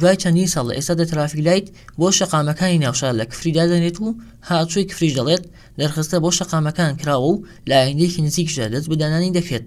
دوای چەندین ساڵ لە ئێستادا ترافیک لایت بۆ شەقامەکانی ناو شار لە کفری دادەنرێت و هاتووی کفریش دەڵێت دەرخستە بۆ شەقامەکان کراوە و لە ئایندەیەکی نزیکیشدا دەست بە دانانی دەکرێت.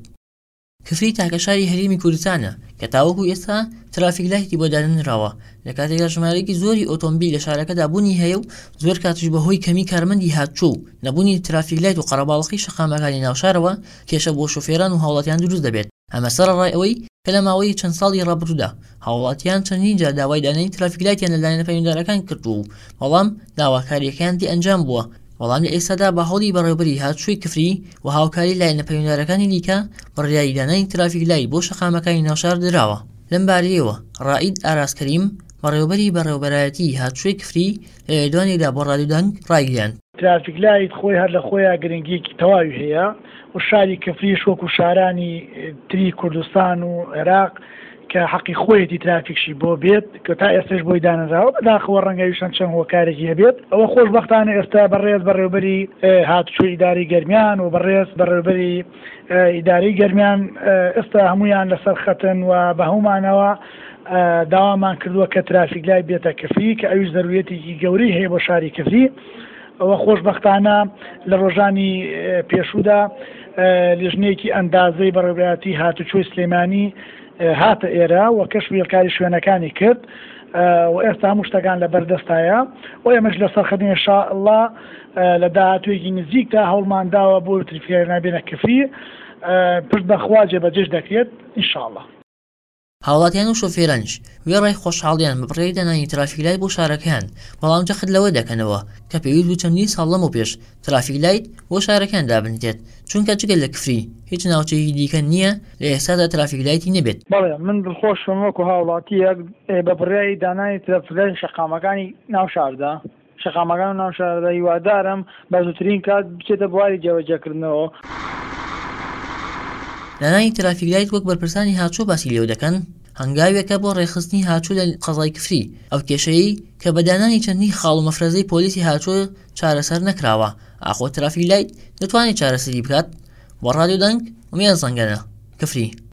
کفری تاکە شاری هەرێمی کوردستانە کە تاوەکو ئێستا ترافیک لایتی بۆ دانەنراوە، لە کاتێکدا ژمارەیەکی زۆری ئۆتۆمبیل لە شارەکەدا بوونی هەیە و زۆر کاتیش بەهۆی کەمی کارمەندی هاتوو و نەبوونی ترافیک لایت و قەرەباڵخی شەقامەکانی ناوشارەوە کێشە بۆ شۆفێران و هاوڵاتیان دروست دەبێت. ئەمە سەرەڕای ئەوەی کە لە ماوەی چەند ساڵی ڕابردوودا هاوڵاتیان چەندین جار داوای دانانی ترافیک لایتیان لە لایەنە پەیوەندارەکان کردووە و بەڵام داواکارییەکەیان دی ئەنجام بووە، بەڵام لە ئێستادا بە هەوڵی بەڕێوەبەری هاتشۆی کفری و هاوکاری لایەنە پەیوەندارەکانی دیکە بڕیاری دانانی ترافیک لایت بۆ شەقامەکانی ناوشار دراوە. لەم بارەیەوە ڕائید ئاراس کەریم بەڕێوەبەری بەڕێوەبەرایەتیی هاتشۆی کفری لە لێدوانێکدا بۆ ڕادیو دەنگ ڕایگەیاند، ترافیک لایت خۆی هەر لە خۆیا گرنگییەکی تەواوی هەیە و شاری کفریش وەکو شارانی تری کوردستان و عێراق کە حەقی خۆیەتی ترافیکشی بۆ بێت کە تا ئێستەش بۆی دانەنراوە بەداخەوە ڕەنگە ئەویشان چەند هۆکارێکی هەبێت ئەوە خۆشبەختانە ئێستا بەڕێز بەڕێوبەری هاتوچۆی ئیدارەی گەرمیان و بەڕێز بەڕێوبەری ئیدارەی گەرمیان ئێستا هەموویان لەسەر خەتن و بە هەموومانەوە داوامان کردووە کە ترافیکلای بێتە کفری کە ئەویش زەرویەتێکی گەورەی هەیە بۆ شاری کفری ئەوە خۆشببختانە لە ڕۆژانی پێشوودا لیژنێکی ئەندازەی بەڕێبراتی هاتوچۆی سلێمانی هاتە ئێرە و کەش وێڵکاری شوێنەکانی کرد و ئێستا هەموو شتەکان لە بەردەستایە و ئێمەش لە سەرخەدنێ شاءله لە داهاتوێکی نزیک تا هەوڵمانداوە بۆ تریفێنابێنە کفری پشت بەخوا جێبەجێش دەکرێت انشاءله هاوڵاتیان و شۆفێرانیش وێڕای خۆشحاڵییان بە بڕیاری دانانی ترافیک لایت بۆ شارەکەیان، بەڵام جەخت لەوە دەکەنەوە کە پێویست بوو چەندین ساڵ لەمەوپێش ترافیک لایت بۆ شارەکەیان دابنرێت، چونکە جگە لە کفری هیچ ناوچەیەکی دیکە نییە لە ئێستادا ترافیک لایتی نەبێت. بەڵێ من دڵخۆشم وەکو هاوڵاتییەک بە بڕیاری دانانی ترافیک لایت لە شەقامەکانی ناو شاردا، شەقامەکان و ناو شارەدا هیوادارم بە زووترین کات بچێتە بواری جێبەجێکردنەوە. دانانی ترافیک لایت وەک بەرپرسانی هاچۆ باسی لێوە دەکەن هەنگاوێکە بۆ ڕێکخستنی هاچۆ لە قەزای کفری، ئەو کێشەیەی کە بە دانانی چەندین خاڵ و مەفرەزەی پۆلیسی هاچۆ چارەسەر نەکراوە، ئاخۆ ترافیک لایت دەتوانێت چارەسەری بکات؟ بۆ ڕادیۆ دەنگ، ئومێد زەنگەنە، کفری.